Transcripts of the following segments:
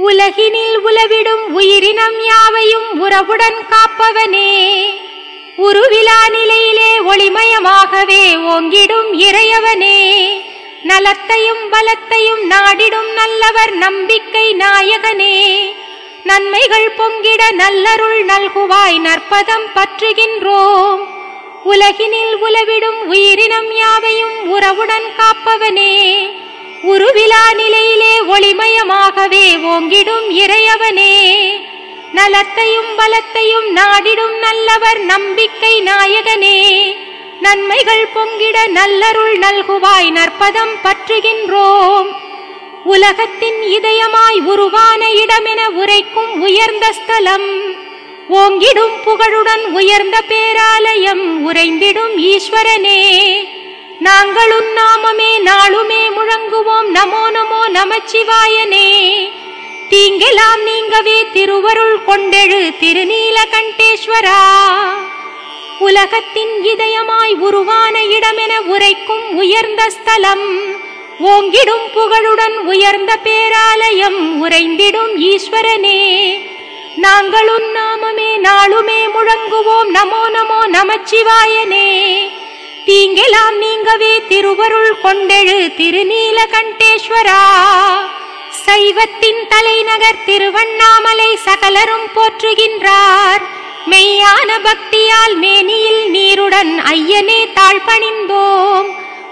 உலகினில் உலவிடும் உயிரினம் யாவையும் உறவுடன் காப்பவனே. உருவிலா நிலையிலே ஒளிமயமாகவே ஓங்கிடும் இறையவனே. நலத்தையும் பலத்தையும் நாடிடும் நல்லவர் நம்பிக்கை நாயகனே. நன்மைகள் பொங்கிட நல்லருள் நல்குவாய் நற்பதம் பற்றுகின்றோம். உலகினில் உலவிடும் உயிரினம் யாவையும் உறவுடன் காப்பவனே. உருவிலா நிலையிலே ஒளிமயமாகவே ஓங்கிடும் இறையவனே. நலத்தையும் பலத்தையும் நாடிடும் நல்லவர் நம்பிக்கை நாயகனே. நன்மைகள் பொங்கிட நல்லருள் நல்குவாய் நற்பதம் பற்றுகின்றோம். உலகத்தின் இதயமாய் உருவான இடமென உரைக்கும் உயர்ந்த ஸ்தலம். ஓங்கிடும் புகழுடன் உயர்ந்த பேராலயம் உறைந்திடும் ஈஸ்வரனே. நாங்கள் உன்னாமமே நாளுமே முழங்குவோம். நமோ நமோ நமச்சிவாயனே. தீங்கெல்லாம் நீங்கவே திருவருள் கொண்டெழு திருநீல கண்டேஸ்வரா உலகத்தின் இதயமாய் உருவான இடமென உரைக்கும் உயர்ந்த ஸ்தலம். ஓங்கிடும் புகழுடன் உயர்ந்த பேராலயம் உறைந்திடும் ஈஸ்வரனே. நாங்கள் உன்னாமமே நாளுமே முழங்குவோம். நமோ நமோ நமச்சிவாயனே. தீங்கெல்லாம் நீங்கவே திருவருள் கொண்டெழு திருநீலகண்டேஸ்வரா. சைவத்தின் தலைநகர் திருவண்ணாமலை சகலரும் போற்றுகின்றார். மெய்யான பக்தியால் மேனியில் நீருடன் ஐயனே தாழ்பணிந்தோம்.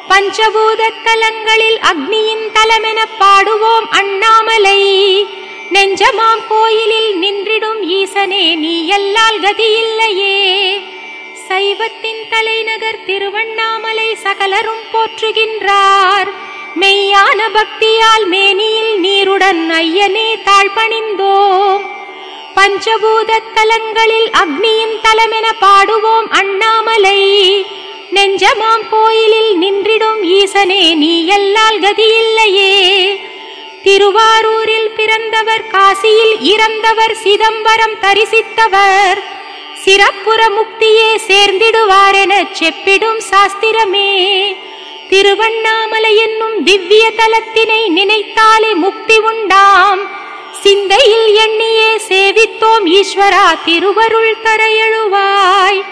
பஞ்சபூத தலங்களில் அக்னியின் தலமென பாடுவோம் அண்ணாமலை. நெஞ்சமாம் கோயிலில் நின்றிடும் ஈசனே நீ எல்லால் கதியில்லையே. சைவத்தின் தலைநகர் திருவண்ணாமலை சகலரும் போற்றுகின்றார். மெய்யான பக்தியால் மேனியில் நீருடன் ஐயனே தாழ்பணிந்தோம். பஞ்சபூத தலங்களில் அக்னியின் தலமென பாடுவோம் அண்ணாமலை. நெஞ்சமாம் கோயிலில் நின்றிடும் ஈசனே நீ எல்லால் கதியில்லையே. திருவாரூரில் பிறந்தவர் காசியில் இறந்தவர் சிதம்பரம் தரிசித்தவர். சிறப்புற முக்தியே சேர்ந்திடுவாரெனச் செப்பிடும் சாஸ்திரமே. திருவண்ணாமலை என்னும் திவ்ய தலத்தினை நினைத்தாலே முக்தி உண்டாம். சிந்தையில் எண்ணியே சேவித்தோம் ஈஸ்வரா திருவருள் தர எழுவாய்.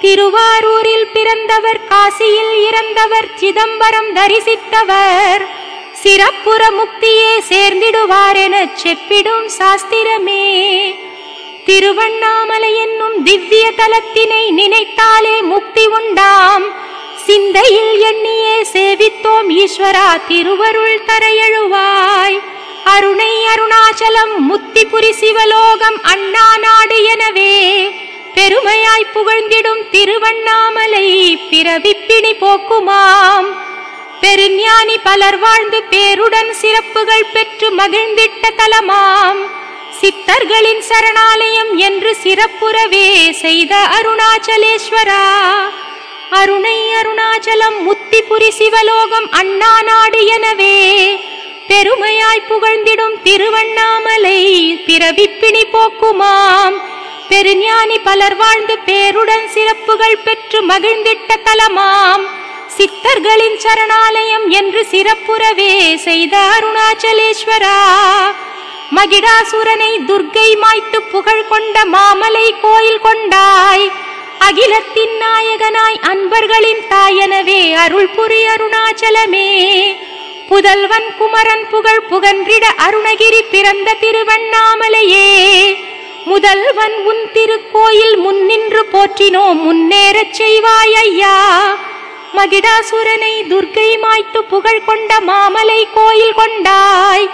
திருவாரூரில் பிறந்தவர் காசியில் இறந்தவர் சிதம்பரம் தரிசித்தவர். சிறப்புற முக்தியே சேர்ந்திடுவாரெனச் செப்பிடும் சாஸ்திரமே. திருவண்ணாமலை என்னும் திவ்ய தலத்தினை நினைத்தாலே முக்தி உண்டாம். சிந்தையில் எண்ணியே சேவித்தோம் ஈஸ்வரா திருவருள் தரையழுவாய். அருணை அருணாச்சலம் முத்திபுரி சிவலோகம் அண்ணா நாடு எனவே. பெருமையாய் புகழ்ந்திடும் திருவண்ணாமலை பிறவிப்பிணி போக்குமாம். பெருஞானி பலர் வாழ்ந்து பேருடன் சிறப்புகள் பெற்று மகிழ்ந்திட்ட தலமாம். சித்தர்களின் சரணாலயம் என்று சிறப்புறவே செய்த அருணாச்சலேஸ்வரா. அருணை அருணாச்சலம் முத்திபுரி சிவலோகம் அண்ணா நாடு எனவே பெருமையாய் புகழ்ந்திடும் திருவண்ணாமலை பிறவிப்பிணி போக்குமாம். பெருஞானி பலர் வாழ்ந்து பேருடன் சிறப்புகள் பெற்று மகிழ்ந்திட்ட தலமாம். சித்தர்களின் சரணாலயம் என்று சிறப்புறவே செய்த அருணாச்சலேஸ்வரா. மகிடாசுரனை துர்க்கை மாய்த்து புகழ் கொண்ட மாமலை கோயில் கொண்டாய். அகிலத்தின் நாயகனாய் அன்பர்களின் தாயனவே அருள் புரி அருணாச்சலமே. புதல்வன் குமரன் புகழ் புகன்றிட அருணகிரி பிறந்த திருவண்ணாமலையே. முதல்வன் உன் திருக்கோயில் முன்னின்று போற்றினோம் முன்னேறச் செய்வாய் ஐயா மகிடாசுரனை துர்க்கை மாய்த்து புகழ் கொண்ட மாமலை கோயில் கொண்டாய்.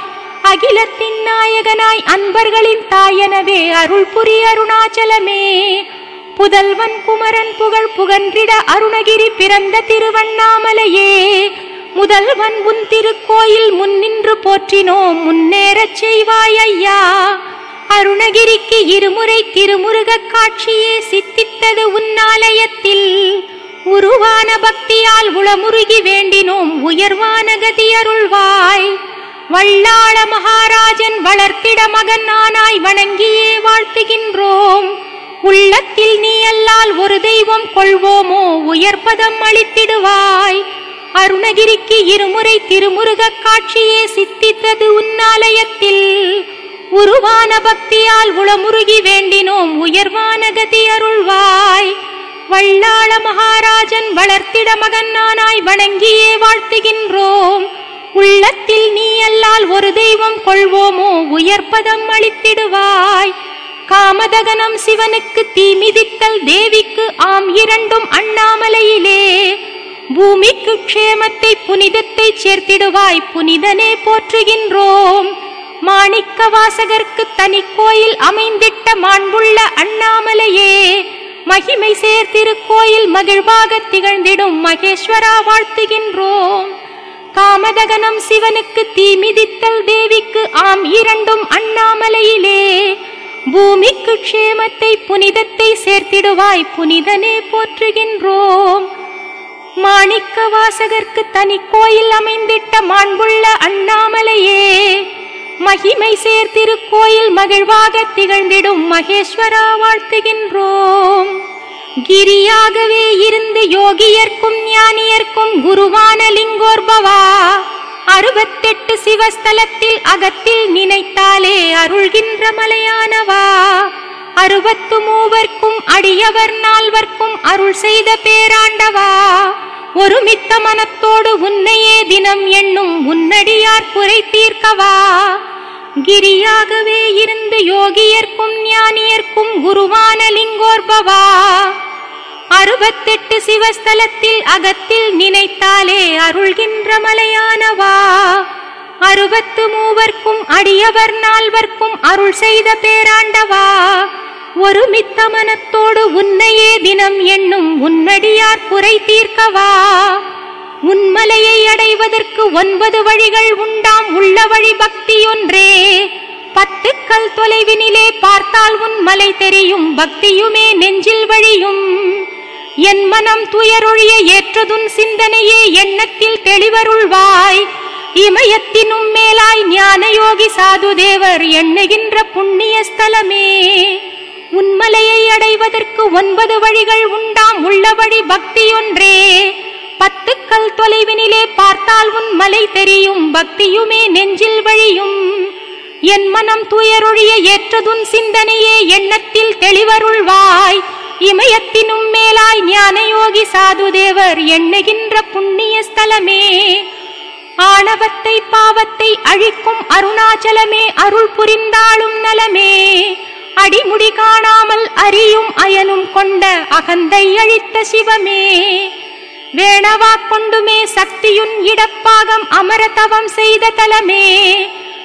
அகிலத்தின் நாயகனாய் அன்பர்களின் தாயனவே அருள் புரி அருணாச்சலமே. புதல்வன் குமரன் புகழ் புகன்றிட அருணகிரி பிறந்த திருவண்ணாமலையே. முதல்வன் உன் திருக்கோயில் முன்னின்று போற்றினோம் முன்னேறச் செய்வாய் ஐயா அருணகிரிக்கு இருமுறை திருமுருகக் காட்சியே சித்தித்தது உன்னாலயத்தில் உருவான பக்தியால் உளமுருகி வேண்டினோம் உயர்வான கதி அருள்வாய். வள்ளாள மகாராஜன் வளர்த்திட மகன் நானாய் வணங்கியே வாழ்த்துகின்றோம். உள்ளத்தில் நீ அல்லால் ஒரு தெய்வம் கொள்வோமோ? உயர்பதம் அளித்திடுவாய். அருணகிரிக்கு இருமுறை திருமுருகக் காட்சியே சித்தித்தது உன்னாலயத்தில். உருவான பக்தியால் உளமுருகி வேண்டினோம். உயர்வான கதி அருள்வாய். வள்ளாள மகாராஜன் வளர்த்திட மகன் நானாய் வணங்கியே வாழ்த்துகின்றோம். உள்ளத்தில் நீ அல்லால் ஒரு தெய்வம் கொள்வோமோ உயர்பதம் அளித்திடுவாய். காமதகனம் சிவனுக்கு தீ மிதித்தல் தேவிக்கு ஆம் இரண்டும் அண்ணாமலையிலே. பூமிக்கு க்ஷேமத்தை புனிதத்தை சேர்த்திடுவாய் புனிதனே போற்றுகின்றோம். மாணிக்க வாசகர்க்கு தனி கோயில் அமைந்திட்ட மாண்புள்ள அண்ணாமலையே. மகிமை சேர்த்திருக்கோயில் மகிழ்வாக திகழ்ந்திடும் மகேஸ்வரா வாழ்த்துகின்றோம். காமதகனம் சிவனுக்கு தீ மிதித்தல் தேவிக்கு ஆம் இரண்டும் அண்ணாமலையிலே. பூமிக்கு க்ஷேமத்தை புனிதத்தை சேர்த்திடுவாய் புனிதனே போற்றுகின்றோம். மாணிக்க வாசகர்க்கு தனி கோயில் அமைந்திட்ட மாண்புள்ள அண்ணாமலையே மகிமை சேர்த்திருக்கோயில் மகிழ்வாக திகழ்ந்திடும் மகேஸ்வரா வாழ்த்துகின்றோம். கிரியாகவே இருந்து யோகியர்க்கும் ஞானியர்க்கும் குருவான லிங்கோர்பவா. அறுபத்தெட்டு சிவஸ்தலத்தில் அகத்தில் நினைத்தாலே அருள்கின்ற மலையானவா. அறுபத்து மூவர்க்கும் அடியவர் நால்வர்க்கும் அருள் செய்த பேராண்டவா. ஒருமித்த மனத்தோடு உன்னையே தினம் எண்ணும் உன்னடியார் குறை தீர்க்கவா. கிரியாகவே இருந்து யோகியர்க்கும் ஞானியர்க்கும் குருவான லிங்கோர்பவா அறுபத்தெட்டு சிவஸ்தலத்தில் அகத்தில் நினைத்தாலே அருள்கின்ற மலையானவா அறுபத்து மூவர்க்கும் அடியவர் நால்வர்க்கும் அருள் செய்த பேராண்டவா. ஒரு மித்த மனத்தோடு உன்னையே தினம் என்னும் உன்னடியார் குறை தீர்க்கவா. உன்மலையை அடைவதற்கு ஒன்பது வழிகள் உண்டாம் உள்ள வழி பக்தியொன்றே பத்து தொலைவினிலே பார்த்தால் உன் மலை தெரியும் பக்தியுமே நெஞ்சில் வழியும். என் மனம் துயரொழிய ஏற்றதுன் சிந்தனையே எண்ணத்தில் தெளிவருள்வாய். இமயத்தினும் மேலாய் ஞான யோகி சாதுதேவர் எண்ணுகின்ற புண்ணிய ஸ்தலமே. உன்மலையை அடைவதற்கு ஒன்பது வழிகள் உண்டாம் உள்ள வழி பக்தியொன்றே பத்து கல் தொலைவினிலே பார்த்தால் உன் மலை தெரியும் பக்தியுமே நெஞ்சில் வழியும். என் மனம் துயரொழிய ஏற்றதுன் சிந்தனையே எண்ணத்தில் தெளிவருள்வாய். இமயத்தினும் மேலாய் ஞானயோகி சாதுதேவர் எண்ணுகின்ற புண்ணிய ஸ்தலமே. ஆணவத்தை பாவத்தை அழிக்கும் அருணாச்சலமே அருள் புரிந்தாளும் நலமே. அடிமுடி காணாமல் அறியும் அயனும் கொண்ட அகந்தை அழித்த சிவமே. வேணவா கொண்டுமே சக்தியுன் இடப்பாகம் அமரதவம் செய்த தலமே.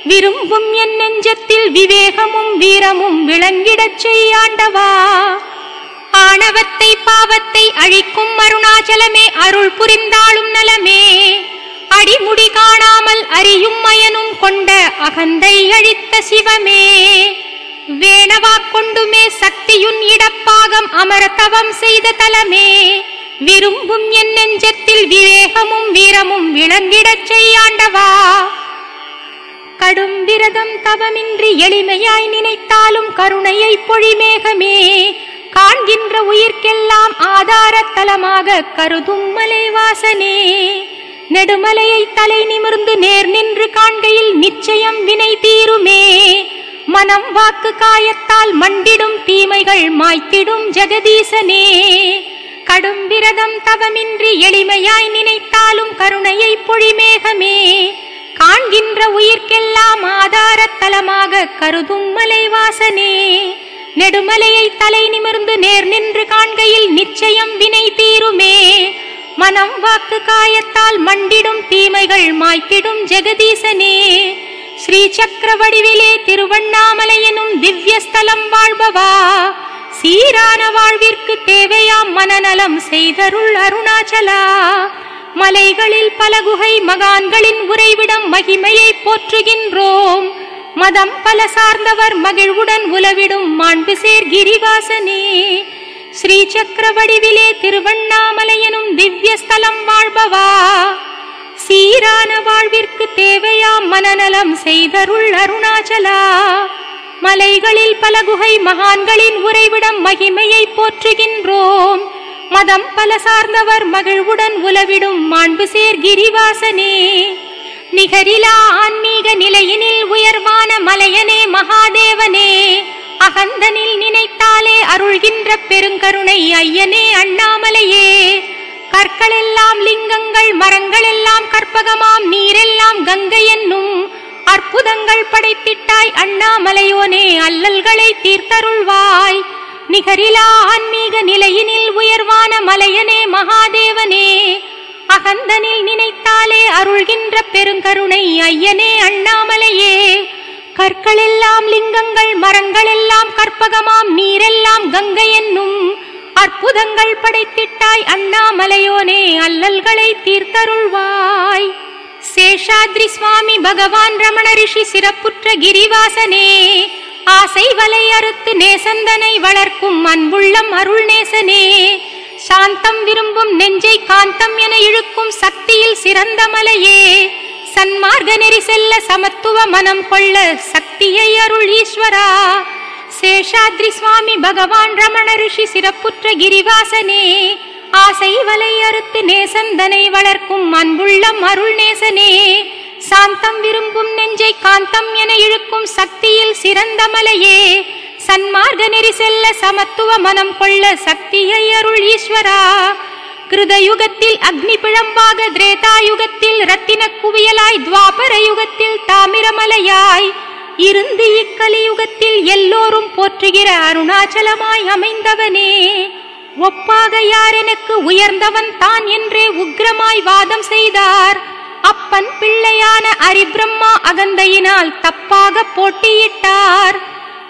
விரும்பும் என் நெஞ்சத்தில் விவேகமும் வீரமும் விளங்கிடச் செய்யாண்டவா ஆணவத்தை பாவத்தை அழிக்கும் அருணாச்சலமே அருள் புரிந்தாலும் நலமே. அடிமுடி காணாமல் அறியும் மயனும் கொண்ட அகந்தை அழித்த சிவமே. வேணவா கொண்டுமே சக்தியுன் இடப்பாகம் அமரதவம் செய்த தலமே. விரும்பும் என் நெஞ்சத்தில் விவேகமும் வீரமும் விளங்கிடச் செய்யாண்டவா? கடும் விரதம் தவமின்றி எளிமையாய் நினைத்தாலும் கருணையை பொழிமேகமே காண்கின்ற உயிர்க்கெல்லாம் ஆதாரத் தலமாக கருதும் மலைவாசனே. நெடுமலையை தலை நிமிர்ந்து நேர் நின்று காண்கையில் நிச்சயம் வினை தீருமே. மனம் வாக்கு காயத்தால் மண்டிடும் தீமைகள் மாய்த்திடும் ஜெகதீசனே. கடும் விரதம் தவமின்றி எளிமையாய் நினைத்தாலும் கருணையை பொழிமேகமே. காண்கின்ற உயிர்க்கெல்லாம் ஆதாரத் தலமாக கருதும் மலைவாசனே. நெடுமலையை தலை நிமிர்ந்து நேர் நின்று காண்கையில் நிச்சயம் வினை தீருமே. மனம் வாக்கு காயத்தால் மண்டிடும் தீமைகள் மாய்த்திடும் ஜெகதீசனே. ஸ்ரீ சக்கர வடிவிலே திருவண்ணாமலையனும் எனும் திவ்யஸ்தலம் வாழ்பவா. சீரான வாழ்விற்கு தேவையாம் மனநலம் செய்தருள் அருணாச்சலா. மலைகளில் பல குகை மகான்களின் உறைவிடம் மகிமையை போற்றுகின்றோம். மதம் பல சார்ந்தவர் மகிழ்வுடன் உலவிடும் மாண்பு சேர் கிரிவாசனே. ஸ்ரீ சக்கர வடிவிலே திருவண்ணாமலையனும் திவ்ய ஸ்தலம் வாழ்பவா. சீரான வாழ்விற்கு தேவையாம் மனநலம் செய்தருள் அருணாச்சலா. மலைகளில் பல குகை மகான்களின் உறைவிடம் மகிமையை போற்றுகின்றோம். மதம் பல சார்ந்தவர் மகிழ்வுடன் உலவிடும் மாண்பு சேர் கிரிவாசனே. நிகரிலா ஆன்மீக நிலையினில் உயர்வான மலையனே மகாதேவனே. அகந்தனில் நினைத்தாலே அருள்கின்ற பெருங்கருணை ஐயனே அண்ணாமலையே. கற்களெல்லாம் லிங்கங்கள் மரங்களெல்லாம் கற்பகமாம் நீரெல்லாம் கங்கை என்னும் அற்புதங்கள் படைத்திட்டாய் அண்ணாமலையோனே அல்லல்களை தீர்த்தருள்வாய். நிகரிலா ஆன்மீக நிலையினில் உயர்வான மலையனே மகாதேவனே. அகந்தனில் நினைத்தாலே அருள்கின்ற பெருங்கருணை ஐயனே அண்ணாமலையே. கற்களெல்லாம் லிங்கங்கள் மரங்களெல்லாம் கற்பகமாம் நீரெல்லாம் கங்கை என்னும் அற்புதங்கள் படைத்திட்டாய் அண்ணாமலையோனே அல்லல்களை தீர்த்தருள்வாய். சேஷாத்ரி சுவாமி பகவான் ரமண ரிஷி சிறப்புற்ற கிரிவாசனே. ஆசை வலை அறுத்து நேசந்தனை வளர்க்கும் அன்புள்ளம் அருள் நேசனே. சாந்தம் விரும்பும் நெஞ்சை காந்தம் என இழுக்கும் சக்தியில் சிறந்த மலையே. சன்மார்க நெறி செல்ல சமத்துவ மனம் கொள்ள சக்தியை அருள் ஈஸ்வரா. சேஷாத்ரி சுவாமி பகவான் ரமண ரிஷி சிறப்புற்ற கிரிவாசனே. ஆசை வலை அறுத்து நேசந்தனை வளர்க்கும் அன்புள்ளம் அருள் நேசனே. சாந்தம் விரும்பும் நெஞ்சை காந்தம் என இழுக்கும் சக்தியில் சிறந்த மலையே. சன்மார்க நெறி செல்ல சமத்துவ மனம் கொள்ள சக்தியை அருள் ஈஸ்வரா. கிருதயுகத்தில் அக்னி பிழம்பாக திரேதாயுகத்தில் ரத்தின குவியலாய் துவாபர யுகத்தில் தாமிரமலையாய் இருந்து இக்கலியுகத்தில் எல்லோரும் போற்றுகிற அருணாச்சலமாய் அமைந்தவனே. ஒப்பாக யார் எனக்கு உயர்ந்தவன் தான் என்றே உக்ரமாய் வாதம் செய்தார். அப்பன் பிள்ளையான அரிபிரம்மா அகந்தையினால் தப்பாக போட்டியிட்டார்.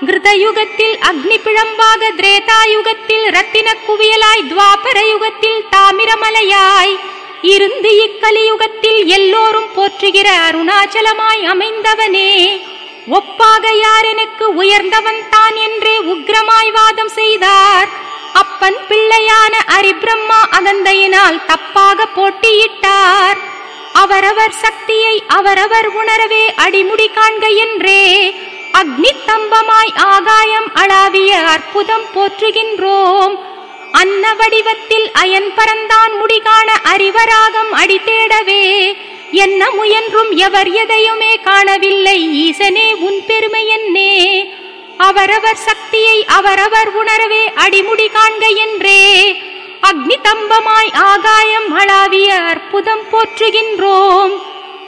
கிருதயுகத்தில் அக்னி பிழம்பாக திரேதாயுகத்தில் ரத்தின குவியலாய் துவாபர யுகத்தில் தாமிரமலையாய். இருந்து இக்கலியுகத்தில் எல்லோரும் போற்றுகிற அருணாச்சலமாய் அமைந்தவனே. ஒப்பாக யார் எனக்கு உயர்ந்தவன் தான் என்றே உக்ரமாய் வாதம் செய்தார். அப்பன் பிள்ளையான அரிபிரம்மா அகந்தையினால் தப்பாக போட்டியிட்டார். அவரவர் சக்தியை அவரவர் உணரவே அடிமுடி காண்க என்றே அக்னி தம்பமாய் ஆகாயம் அளாவிய அற்புதம் போற்றுகின்றோம். அன்ன வடிவத்தில் அயன் பரந்தான் முடிகாண அறிவராகம் அடி தேடவே என்ன முயன்றும் எவர் எதையுமே காணவில்லை. ஈசனே உன் பெருமை என்னே. அவரவர் சக்தியை அவரவர் உணரவே அடிமுடி காண்க என்றே. அக்னி தம்பமாய் ஆகாயம் அளாவிய அற்புதம் போற்றுகின்றோம்.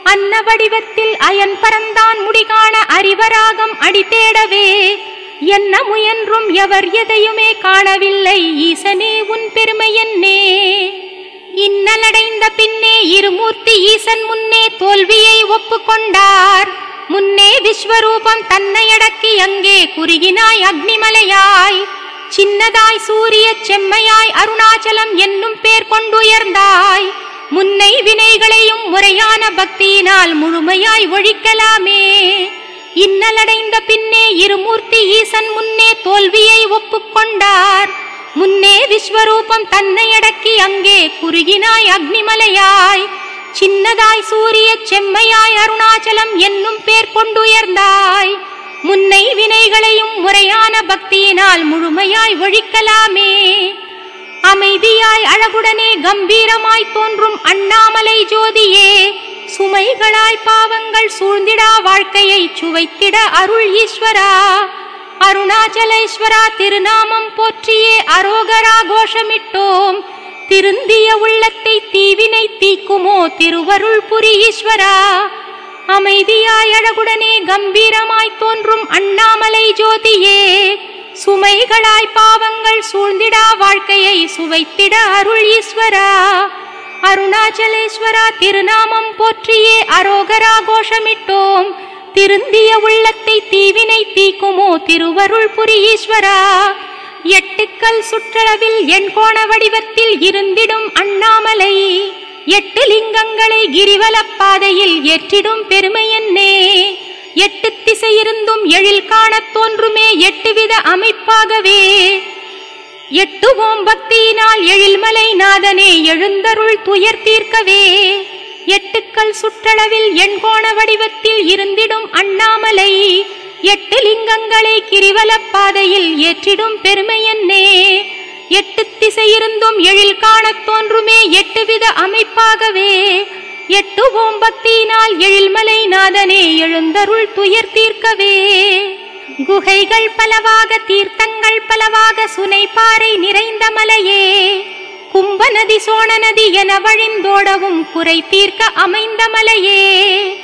அன்ன வடிவத்தில் அயன் பரந்தான் முடிகாண அறிவராகம் அடி தேடவே. என்ன முயன்றும் எவர் எதையுமே காணவில்லை ஈசனே உன் பெருமை என்னே. இன்னலடைந்த பின்னே இருமூர்த்தி ஈசன் முன்னே தோல்வியை ஒப்புக்கொண்டார். முன்னே விஸ்வரூபம் தன்னை அடக்கி அங்கே குறுகினாய் அக்னிமலையாய். சின்னதாய் சூரிய செம்மையாய் அருணாச்சலம் என்னும் பேர் கொண்டுயர்ந்தாய். முன்னை வினைகளையும் முறையான பக்தியினால் முழுமையாய் ஒழிக்கலாமே. இன்னலடைந்த பின்னே இருமூர்த்தி ஈசன் முன்னே தோல்வியை ஒப்புக்கொண்டார் முன்னே விஸ்வரூபம் தன்னை அடக்கி அங்கே குறுகினாய் அக்னிமலையாய். சின்னதாய் சூரிய செம்மையாய் அருணாச்சலம் என்னும் பேர் கொண்டுயர்ந்தாய். முன்னை வினைகளையும் முறையான பக்தியினால் முழுமையாய் ஒழிக்கலாமே. அமைதியாய் அழகுடனே கம்பீரமாய் தோன்றும் அண்ணாமலை ஜோதியே சுமைகளாய் பாவங்கள் சூழ்ந்திடா வாழ்க்கையை சுவைத்திட அருள் ஈஸ்வரா. அருணாச்சலேஸ்வரா திருநாமம் போற்றியே அரோகரா கோஷமிட்டோம். திருந்திய உள்ளத்தை தீவினை தீக்குமோ திருவருள் புரி ஈஸ்வரா அமைதியாய் அழகுடனே கம்பீரமாய் தோன்றும் அண்ணாமலை ஜோதியே சுமைகளாய் பாவங்கள் சூழ்ந்திடா வாழ்க்கையை சுவைத்திட அருள் ஈஸ்வரா. அருணாச்சலேஸ்வரா திருநாமம் போற்றியே அரோகரா கோஷமிட்டோம் திருந்திய உள்ளத்தை தீவினை தீக்குமோ திருவருள் புரி ஈஸ்வரா எட்டுக்கல் சுற்றளவில் என் கோண வடிவத்தில் இருந்திடும் அண்ணாமலை. எட்டு லிங்கங்களை கிரிவலப் பாதையில் ஏற்றிடும் பெருமை என்னே. எட்டு திசையிருந்தும் எழில் காணத் தோன்றுமே எட்டுவித அமைப்பாகவே. எட்டு ஓம் பக்தியினால் எழில்மலை நாதனே எழுந்தருள் துயர் தீர்க்கவே. எட்டுக்கள் சுற்றளவில் எண்கோண வடிவத்தில் இருந்திடும் அண்ணாமலை. எட்டு லிங்கங்களை கிரிவல பாதையில் ஏற்றிடும் பெருமை என்னே. எட்டு திசையிருந்தும் எழில் காணத் தோன்றுமே எட்டு வித அமைப்பாகவே. எட்டு ஓம்பத்தினால் எழில்மலை நாதனே எழுந்தருள் துயர் தீர்க்கவே. குகைகள் பலவாக தீர்த்தங்கள் பலவாக சுனைப்பாறை நிறைந்த மலையே. கும்பநதி சோழநதி என வழிந்தோடவும் குறை தீர்க்க அமைந்த மலையே.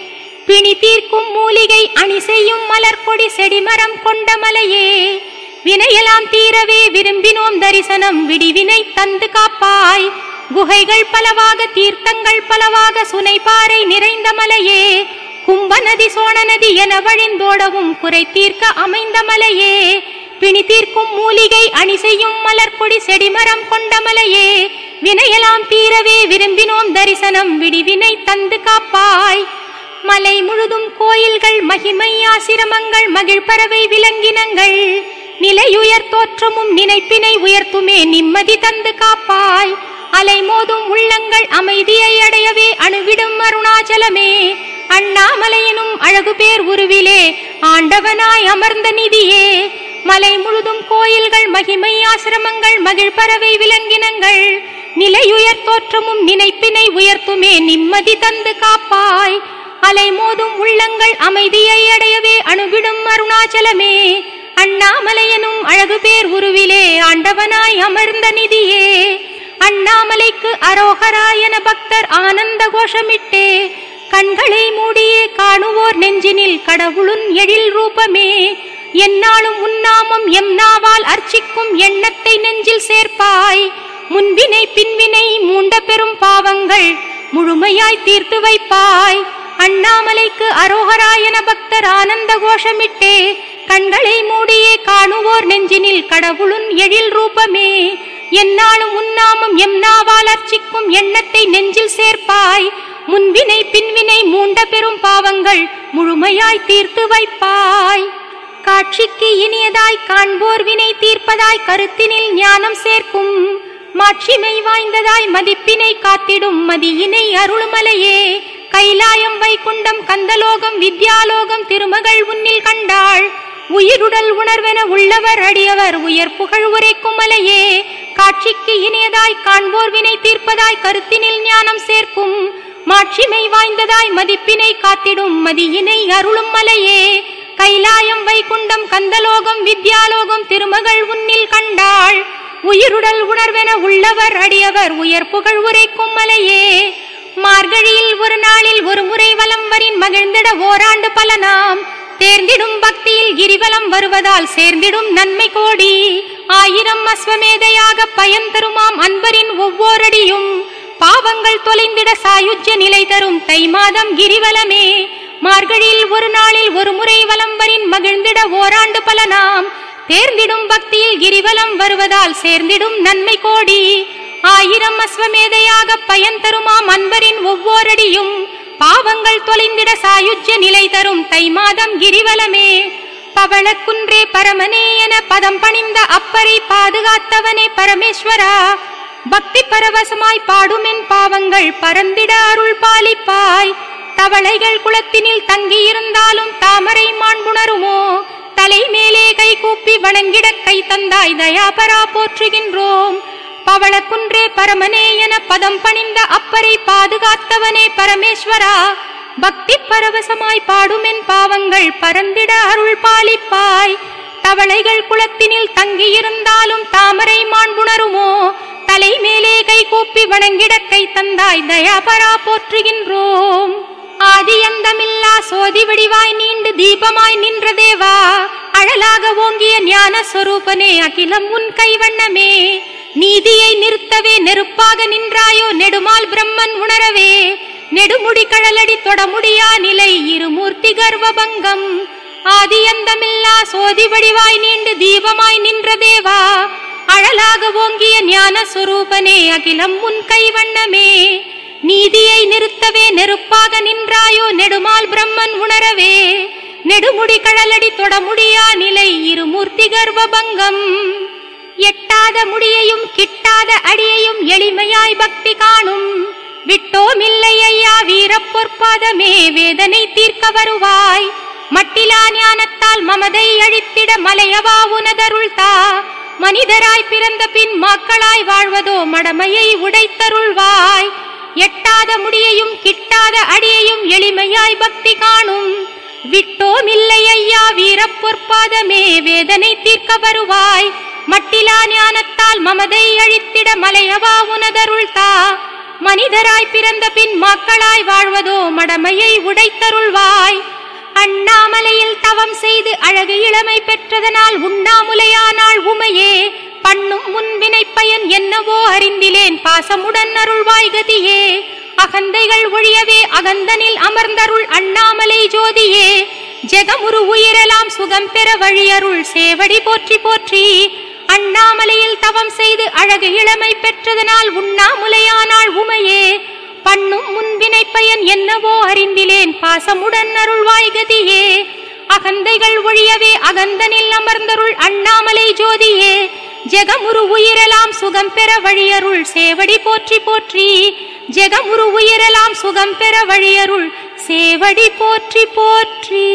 பிணி தீர்க்கும் மூலிகை அணி செய்யும் மலர்கொடி செடிமரம் கொண்ட மலையே. வினையெல்லாம் தீரவே விரும்பினோம் தரிசனம் விடிவினை தந்து காப்பாய். குகைகள் பலவாக தீர்த்தங்கள் பலவாக சுனைப்பாறை நிறைந்த மலையே. கும்பநதி சோழநதி என வழிந்தோடவும் குறை தீர்க்க அமைந்த மலையே. பிணி தீர்க்கும் மூலிகை அணி செய்யும் மலர்கொடி செடிமரம் கொண்ட மலையே. வினையெல்லாம் தீரவே விரும்பினோம் தரிசனம் விடிவினை தந்து காப்பாய். மலை முழுதும் கோயில்கள் மகிமை ஆசிரமங்கள் மகிழ்பறவை விலங்கினங்கள். நிலையுயர் தோற்றமும் நினைப்பினை உயர்த்துமே நிம்மதி தந்து காப்பாய். அலைமோதும் உள்ளங்கள் அமைதியை அடையவே அணுவிடும் அருணாச்சலமே. அண்ணாமலையினும் அழகு பேர் உருவிலே ஆண்டவனாய் அமர்ந்த நிதியே. மலை முழுதும் கோயில்கள் மகிமை ஆசிரமங்கள் மகிழ்பறவை விலங்கினங்கள். நிலையுயர் தோற்றமும் நினைப்பினை உயர்த்துமே நிம்மதி தந்து காப்பாய். அலைமோதும் உள்ளங்கள் அமைதியை அடையவே அணுவிடும் அருணாச்சலமே. அண்ணாமலையனும் அழகு பேர் உருவிலே ஆண்டவனாய் அமர்ந்த நிதியே. அண்ணாமலைக்கு அரோகராயன பக்தர் ஆனந்த கோஷமிட்டே. கண்களை மூடியே காணுவோர் நெஞ்சினில் கடவுளுன் எழில் ரூபமே. என்னாலும் உன்னாமம் எம் நாவால் அர்ச்சிக்கும் எண்ணத்தை நெஞ்சில் சேர்ப்பாய். முன்வினை பின்வினை மூண்ட பெரும் பாவங்கள் முழுமையாய் தீர்த்து வைப்பாய். அண்ணாமலைக்கு அரோகராயன பக்தர் ஆனந்த கோஷமிட்டே கண்களை மூடியே காணுவோர் நெஞ்சினில் கடவுளுன் எழில் ரூபமே. என்னாலும் உன்னாமம் எம்னா வளர்ச்சிக்கும் அர்ச்சிக்கும் எண்ணத்தை நெஞ்சில் சேர்ப்பாய். முன்வினை பின்வினை மூண்ட பெரும் பாவங்கள் முழுமையாய் தீர்த்து வைப்பாய். காட்சிக்கு இனியதாய் காண்போர் வினை தீர்ப்பதாய் கருத்தினில் ஞானம் சேர்க்கும். மாட்சிமை வாய்ந்ததாய் மதிப்பினை காத்திடும் மதியினை அருள்மலையே. கைலாயம் வைகுண்டம் கந்தலோகம் வித்யாலோகம் திருமகள் உன்னில் கண்டாள். உயிருடல் உணர்வென உள்ளவர் அடியவர் உயர் புகழ் உரைக்கும் மலையே காட்சிக்கு இனியதாய் காண்போர் வினை தீர்ப்பதாய் கருத்தினில் ஞானம் சேர்க்கும். மாட்சிமை வாய்ந்ததாய் மதிப்பினை காத்திடும் மதியினை அருளும் மலையே. கைலாயம் வைகுண்டம் கந்தலோகம் வித்யாலோகம் திருமகள் உன்னில் கண்டாள். உயிருடல் உணர்வென உள்ளவர் அடியவர் உயர் புகழ் உரைக்கும் மலையே மார்கழியில் ஒரு நாளில் ஒரு முறை வலம் வரின் மகிழ்ந்திட ஓராண்டு பல நாம். தேர்ந்திடும் பக்தியில் கிரிவலம் வருவதால் சேர்ந்திடும் நன்மை கோடி. ஆயிரம் அஸ்வமேதையாக பயன் தருமாம் அன்பரின் ஒவ்வொரடியும். பாவங்கள் தொலைந்திட சாயுஜ்ய நிலை தரும் தை மாதம் கிரிவலமே. மார்கழியில் ஒரு நாளில் ஒரு முறை வலம் வரின் மகிழ்ந்திட ஓராண்டு பல நாம். தேர்ந்திடும் பக்தியில் கிரிவலம் வருவதால் சேர்ந்திடும் நன்மை கோடி. ஆயிரம் அஸ்வமேதையாக பயன் தருமாம் அன்பரின் ஒவ்வொரடியும். பாவங்கள் தொலைந்திட சாயுஜ்ய நிலை தரும் தை மாதம் கிரிவலமே. பவளக்குன்றே பரமனே என பதம் பணிந்த அப்பரை பாதுகாத்தவனே பரமேஸ்வரா. பக்தி பரவசமாய் பாடுமென் பாவங்கள் பரந்திட அருள் பாலிப்பாய். தவளைகள் குளத்தினில் தங்கியிருந்தாலும் தாமரை மாண்புணருமோ தலை மேலே கை கூப்பி வணங்கிட கை தந்தாய் தயாபரா போற்றுகின்றோம். பவளக்குன்றே பரமனே என பதம் பணிந்த அப்பரை பாதுகாத்தவனே பரமேஸ்வரா. பக்தி பரவசமாய் பாடுமென் பாவங்கள் பரந்திட அருள் பாலிப்பாய். தவளைகள் குளத்தினில் தங்கியிருந்தாலும் தாமரை மாண்புணருமோ? தலை மேலே கை கூப்பி வணங்கிட கை தந்தாய் தயாபரா போற்றுகின்றோம். ஆதியந்தமில்லா சோதி வடிவாய் நீண்டு தீபமாய் நின்ற தேவா. அழலாக ஓங்கிய ஞான சொரூபனே அகிலம் உன் கைவண்ணமே. நீதியை நிறுத்தவே நெருப்பாக நின்றாயோ? நெடுமால் பிரம்மன் உணரவே. நெடுமுடி கழலடி தொடமுடியா நிலை? இருமூர்த்தி கர்வபங்கம். ஆதியந்தமில்லா சோதி வடிவாய் நீண்டு தீபமாய் நின்ற தேவா. அழலாக ஓங்கிய ஞான சுரூபனே அகிலம் உன் கைவண்ணமே நீதியை நிறுத்தவே நெருப்பாக நின்றாயோ? நெடுமால் பிரம்மன் உணரவே. நெடுமுடி கழலடி தொடமுடியா நிலை? இருமூர்த்தி கர்வபங்கம். எட்டாத முடியையும் கிட்டாத அடியையும் எளிமையாய் பக்தி காணும். விட்டோமில்லை ஐயா வீரப்பொற்பாதமே வேதனை தீர்க்க வருவாய். மட்டிலா ஞானத்தால் மமதை அழித்திட மலையவா உனதருள்தா மனிதராய் பிறந்த பின் மக்களாய் வாழ்வதோ மடமையை உடைத்தருள்வாய். எட்டாத முடியையும் கிட்டாத அடியையும் எளிமையாய் பக்தி காணும். விட்டோம் இல்லை ஐயா வீரப்பொற்பாதமே வேதனை தீர்க்க வருவாய். மட்டிலா ஞானத்தால் மமதை அழித்திட மலையவா உனதருள்தா? மனிதராய் பிறந்த பின் மக்களாய் வாழ்வதோ மடமையை உடைத்தருள்வாய். அண்ணாமலையில் தவம் செய்து அழகு இளமை பெற்றதனால் உண்ணாமுலையானால் உமையே. பண்ணும் முன்வினை பயன் என்னவோ அறிந்திலேன் பாசமுடன் அருள்வாய் கதியே. அகந்தைகள் ஒழியவே அகந்தனில் அமர்ந்தருள் அண்ணாமலை ஜோதியே. ஜெகமுரு உயிரெல்லாம் சுகம் பெற வழியருள் சேவடி போற்றி போற்றி. அண்ணாமலையில் தவம் செய்து அழகு இளமை பெற்றதனால் உண்ணாமுலையானாள் உமையே. பண்ணும் முன்வினை பயன் என்னவோ அறிந்திலேன் பாசமுடன் அருள்வாய் கதியே. அகந்தைகள் ஒழியவே அகந்தனில் அமர்ந்தருள் அண்ணாமலை ஜோதியே. ஜெகமுரு உயிரெலாம் சுகம் பெற வழியருள் சேவடி போற்றி போற்றி. ஜெகமுரு உயிரெலாம் சுகம் பெற வழியருள் சேவடி போற்றி போற்றி.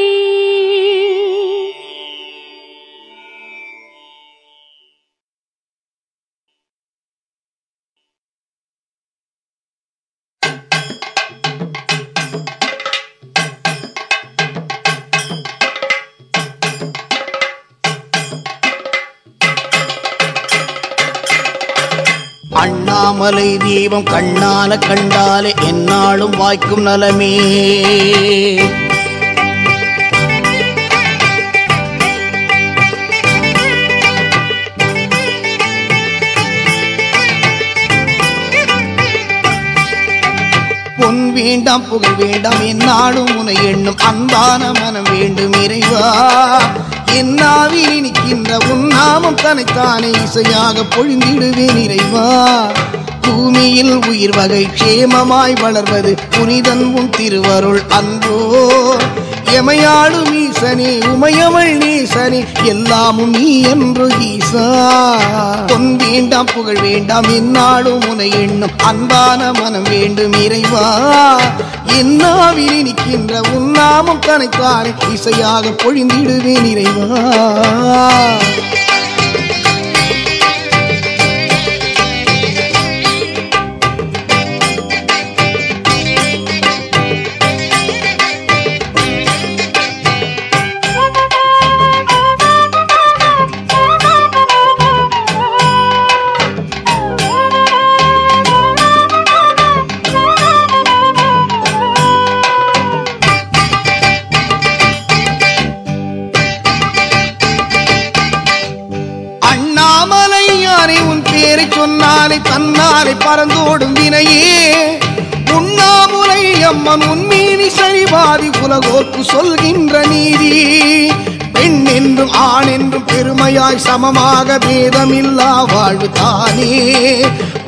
அண்ணாமலை தீபம் கண்ணால கண்டாலே என்னாலும் வாய்க்கும் நலமே. பொன் வேண்டாம் புகழ் வேண்டாம் என்னாலும் உன எண்ணும் அன்பான மனம் வேண்டும் இறைவா. என்னாவில் இனிக்கின்ற உன் நாமம் தனைத்தானே இசையாக பொழிந்திடுவேன் இறைவா. பூமியில் உயிர் வகை க்ஷேமமாய் வளர்வது புனிதன் உன் திருவருள் அன்போ. எமையாடும் ஈசனே உமையவள் நீசனி எல்லாமும் நீ என்று ஈசா. தொன் வேண்டாம் புகழ் வேண்டாம் என்னாலும் உனை எண்ணும் அன்பான மனம் வேண்டும் இறைவா. என்னாவில் நிற்கின்ற உன் நாமம் தனைத்தானே இசையாக பொழிந்திடுவேன் இறைவா. அண்ணாமலை உன் பேரை சொன்னாலே தன்னாலே பறந்தோடும் வினையே. உண்ணாமுலை அம்மன் உன்மீனி சரிவாதி உலகோர்க்கு சொல்கின்ற நீதி. பெண் என்றும் ஆண் என்றும் பெருமையாய் சமமாக பேதமில்லா வாழ்வு தானே.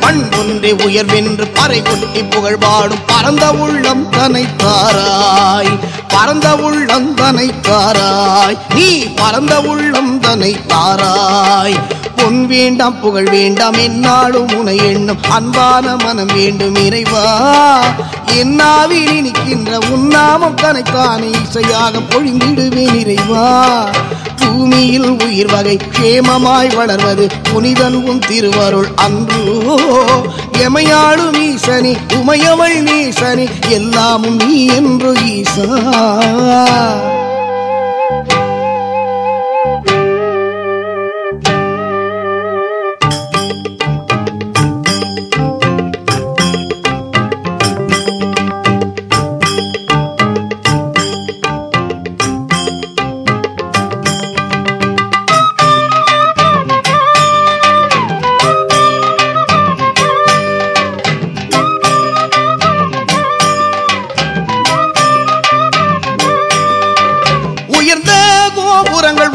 பண் ஒன்றே உயர்வென்று பறை கொட்டி புகழ் பாடும் பரந்த உள்ளம் தனை தாராய் பரந்த உள்ளம் தனை தாராய் நீ பரந்த உள்ளம் தனை தாராய் பொன் வேண்டாம் புகழ் வேண்டாம் என்னாலும் உனை எண்ணும். அன்பான மனம் வேண்டும் இறைவா. என்னாவில் இனிக்கின்ற உன்னாமம் தனக்கான இசையாக பொழிந்திடுவேன் இறைவா. பூமியில் உயிர் வகை க்ஷேமமாய் வளர்வது புனிதன் உன் திருவருள் அன்றோ. எமையாளும் ஈசனி உமையவள் நீசனி எல்லாமும் நீ என்று ஈசா.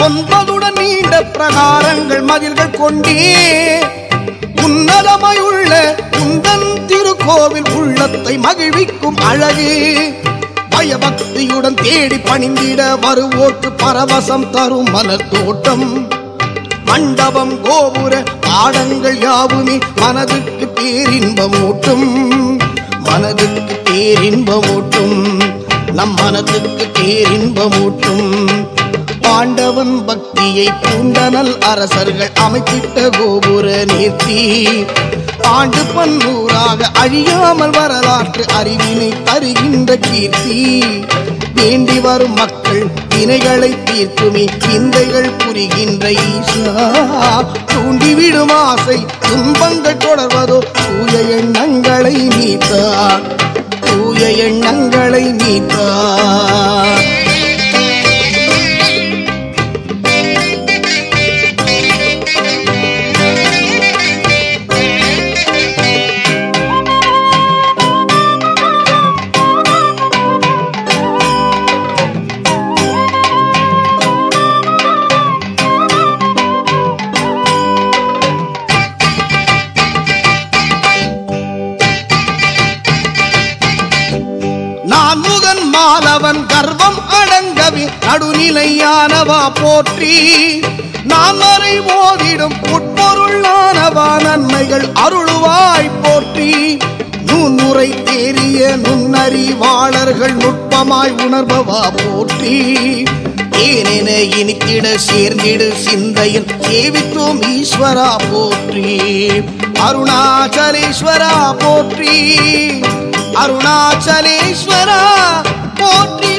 ஒன்பதுடன் நீண்ட பிரகாரங்கள் மதில்கள் கொண்டே உன்னதமாயுள்ள உந்தன் திருக்கோவில் உள்ளத்தை மகிழ்விக்கும் அழகு. பயபக்தியுடன் தேடி பணிந்திட வருவோர்க்கு பரவசம் தரும் மலத்தோட்டம் மண்டபம் கோபுர பாடங்கள் யாவுமே மனதுக்கு பேரின்பமூட்டும். மனதுக்கு பேரின்பமூட்டும். நம் மனதுக்கு பேரின்பமூட்டும். ஆண்டவன் பக்தியை பூண்டனல் அரசர்கள் அமைத்திட்ட கோபுர நேர்த்தி. ஆண்டு பன்னூறாக அழியாமல் வரலாற்று அறிவினை தருகின்ற கீர்த்தி. வேண்டி வரும் மக்கள் வினைகளை தீர்க்குமே சிந்தைகள் புரிகின்ற ஈசா. தூண்டிவிடும் ஆசை துன்பங்கள் தொடர்வதோ தூய எண்ணங்களை நீத்தார் தூய எண்ணங்களை நீத்தார் நிலையானவா போற்றி. நாம் அறை ஓதிடும் உட்பொருளானவா நன்மைகள் அருளுவாய் போற்றி. நுண்முறை தேறிய நுண்ணறிவாளர்கள் நுட்பமாய் உணர்பவா போற்றி. ஏனென இனித்திட சேர்ந்திடு சிந்தையில் சேவித்தோம் ஈஸ்வரா போற்றி. அருணாச்சலேஸ்வரா போற்றி. அருணாச்சலேஸ்வரா போற்றி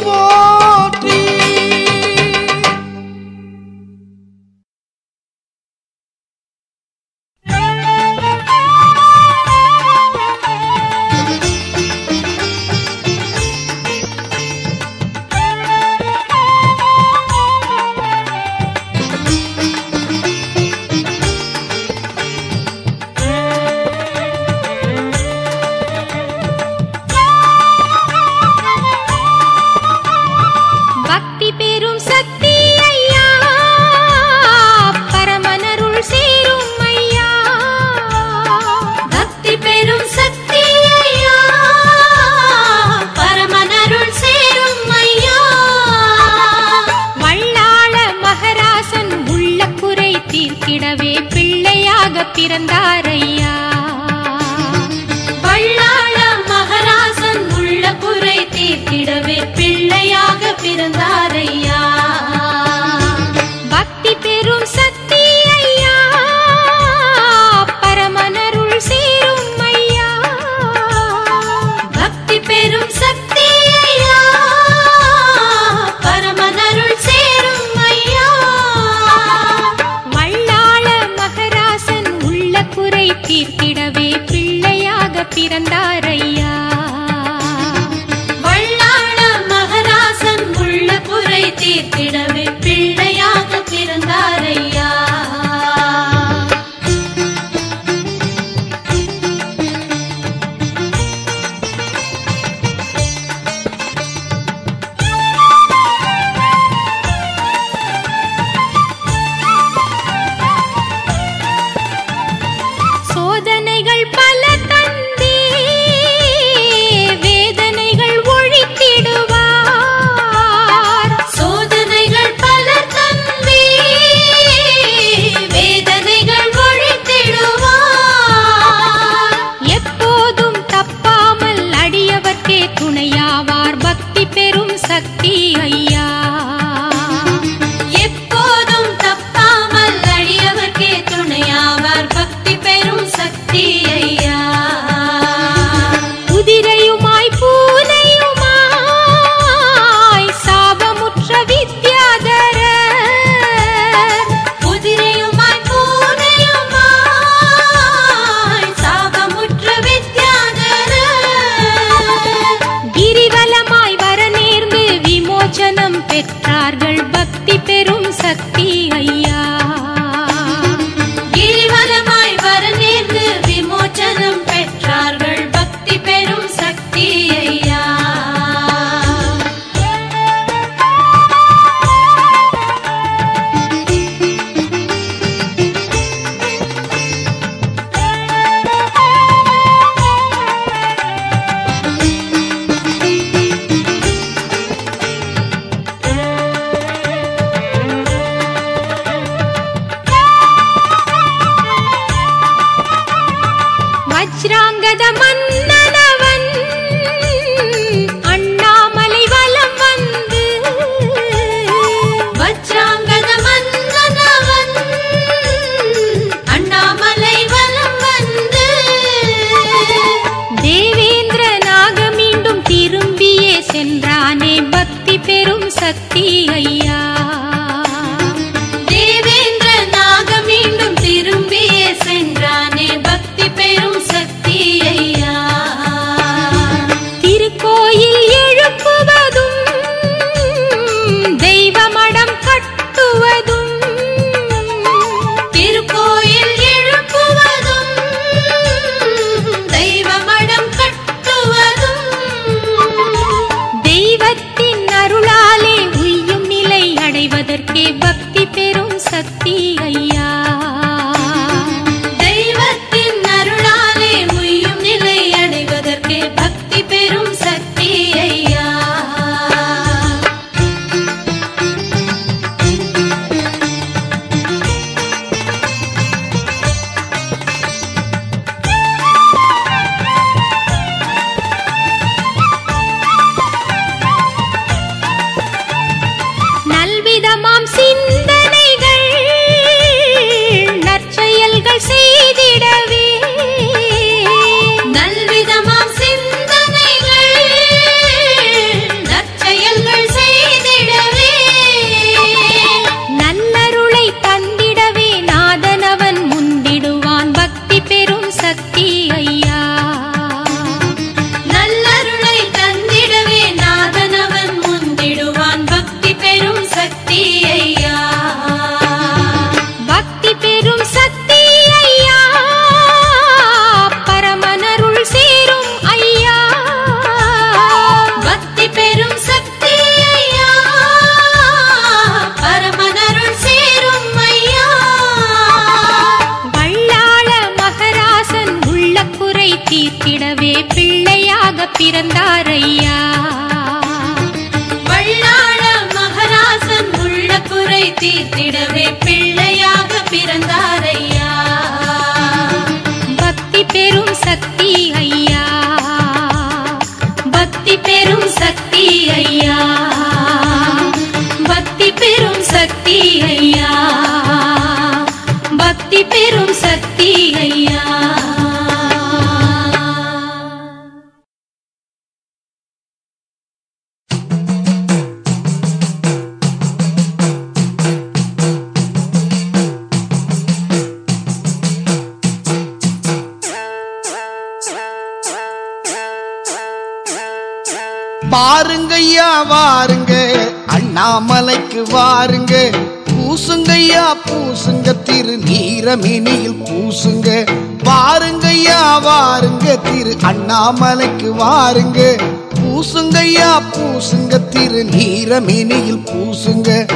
பெரும் சக்தி ஐயா. பக்தி பெரும் சக்தி ஐயா. பக்தி பெரும் சக்தி ஐயா. மலைக்கு வாருங்க. பூசுங்கய்யா பூசுங்க. திரு நீரமினியில் பூசுங்க. வாருங்கய்யா வாருங்க. திரு அண்ணாமலைக்கு வாருங்க. பூசுங்கய்யா பூசுங்க. திரு நீரமினியில் பூசுங்க.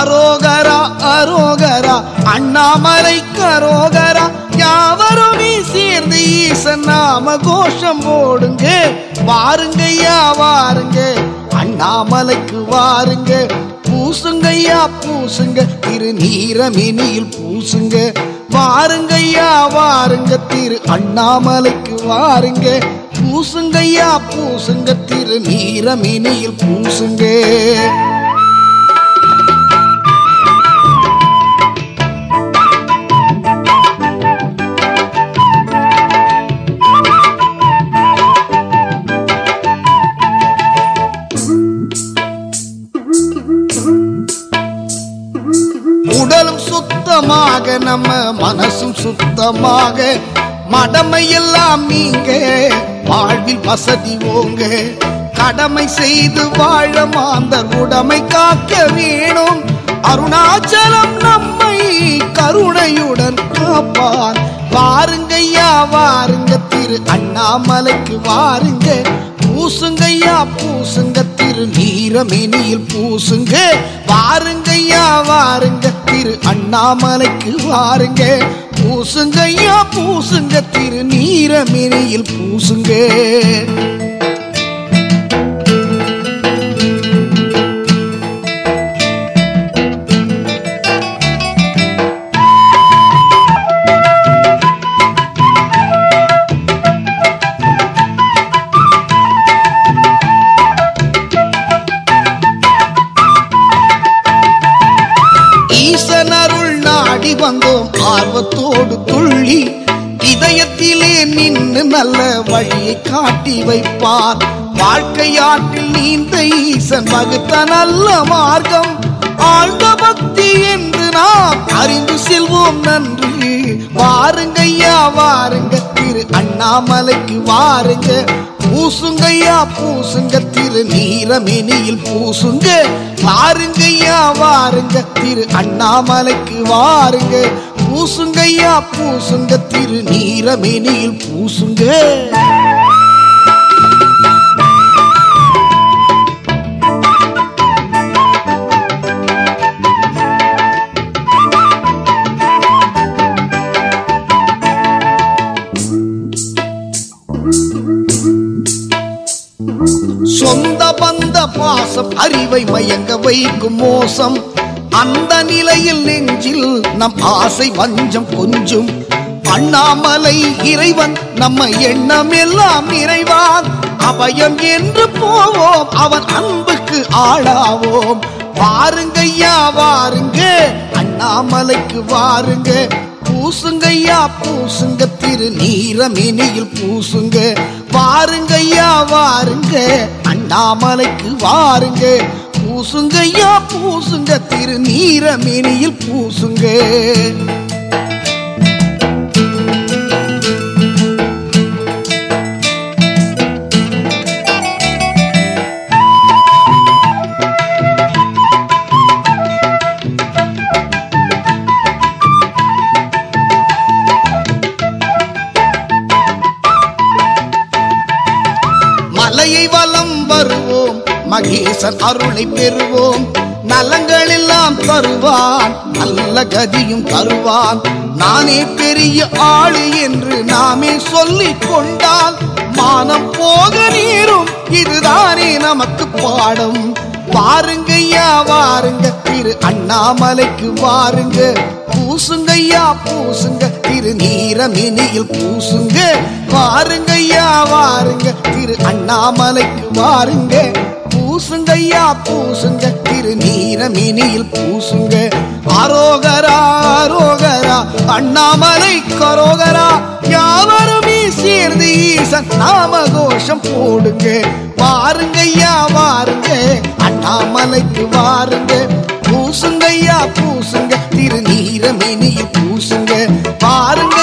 அரோகரா அரோகரா. அண்ணாமலைக்கு அரோகரா. யாவரும் நீ சேர்ந்து ஈசன் நாம கோஷம் போடுங்க. வாருங்கய்யா வாருங்க. அண்ணாமலைக்கு வாருங்க. பூசுங்கய்யா பூசுங்க. திரு நீரமினியில் பூசுங்க. வாருங்கய்யா வாருங்க. திரு அண்ணாமலைக்கு வாருங்க. பூசுங்கய்யா பூசுங்க. திரு நீரமினியில் பூசுங்க. சுத்தமாக மடமையெல்லாம் நீங்க வாழ்வில் வசதி ஓங்க கடமை செய்து வாழ மாந்தர் உடமை காக்க வேணும். அருணாச்சலம் நம்மை கருணையுடன் காப்பான் வாருங்கய்யா வாருங்க திரு அண்ணாமலைக்கு வாருங்க. பூசுங்கய்யா பூசுங்க திரு நீரமேனியில் பூசுங்க. வாருங்கய்யா வாருங்க திரு அண்ணாமலைக்கு வாருங்க. பூசுங்க ஐயா பூசுங்க திரு நீரமேனியில் பூசுங்க. வந்தோம் ஆர்வத்தோடு துள்ளி இதயத்திலே நின்று நல்ல வழியை காட்டி வைப்பார். வாழ்க்கையாற்றில் நீந்த ஈசன் வகுத்த நல்ல மார்க்கம். ஆழ்ந்த பக்தி என்று நாம் அறிந்து செல்வோம் நன்றி. வாருங்கய்யா வாருங்க திரு அண்ணாமலைக்கு வாருங்க. பூசுங்கய்யா பூசுங்க திரு நீரமேனியில் பூசுங்க. வாருங்கய்யா வாருங்க திரு அண்ணாமலைக்கு வாருங்க. பூசுங்கய்யா பூசுங்க திரு நீரமேனியில் பூசுங்க. பாசம் அறிவை மயங்க வைக்கும் மோசம். அந்த நிலையில் நெஞ்சில் நம் ஆசை வஞ்சம் கொஞ்சும். அண்ணாமலை இறைவன் நம்ம எண்ணம் எல்லாம் நிறைவான் அபயம் என்று போவோம் அவன் அன்புக்கு ஆளாவோம். வாருங்கய்யா வாருங்க அண்ணாமலைக்கு வாருங்க. பூசுங்கய்யா பூசுங்க திரு நீரமேனியில் பூசுங்க. வாருங்கய்யா வாருங்க. அண்ணாமலைக்கு வாருங்க. பூசுங்கய்யா பூசுங்க. திருநீரமினியில் பூசுங்க. ஈசன் அருளை பெறுவோம். நலங்கள் எல்லாம் தருவான். நல்ல கதியும் தருவான். நானே பெரிய ஆளு என்று நாமே சொல்லிக் கொண்டால் மானம் போக நீரும். இதுதானே நமக்கு பாடம். வாருங்கய்யா வாருங்க. திரு அண்ணாமலைக்கு வாருங்க. பூசுங்கய்யா பூசுங்க. திரு நீரமினியில் பூசுங்க. வாருங்கய்யா வாருங்க. திரு அண்ணாமலைக்கு வாருங்க. பூசுங்கய்யா பூசுங்க திரு நீரமேனியில் பூசுங்க. ஆரோகரா ஆரோகரா அண்ணாமலை கரோகரா யாவருமே சேர்ந்து ஈசன் நாம கோஷம் போடுங்க. வாருங்கய்யா வாருங்க அண்ணாமலைக்கு வாருங்க. பூசுங்கய்யா பூசுங்க திரு நீரமேனியில் பூசுங்க. பாருங்க